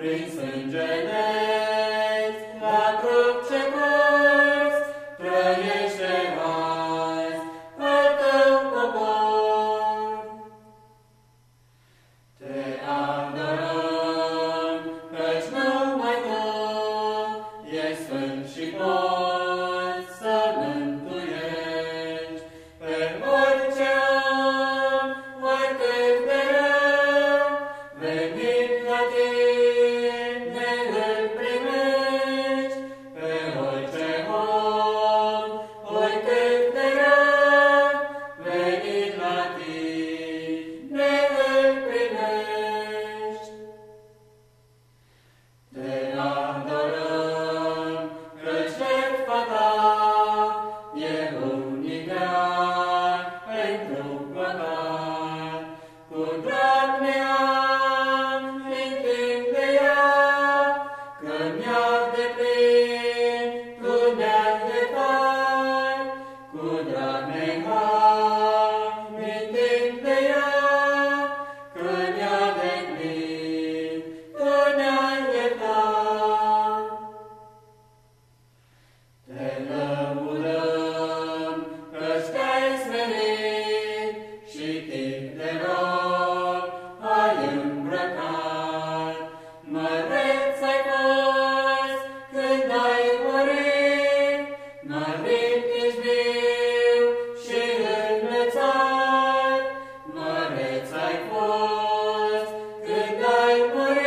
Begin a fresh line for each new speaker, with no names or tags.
prin sângele la cruce of the my way.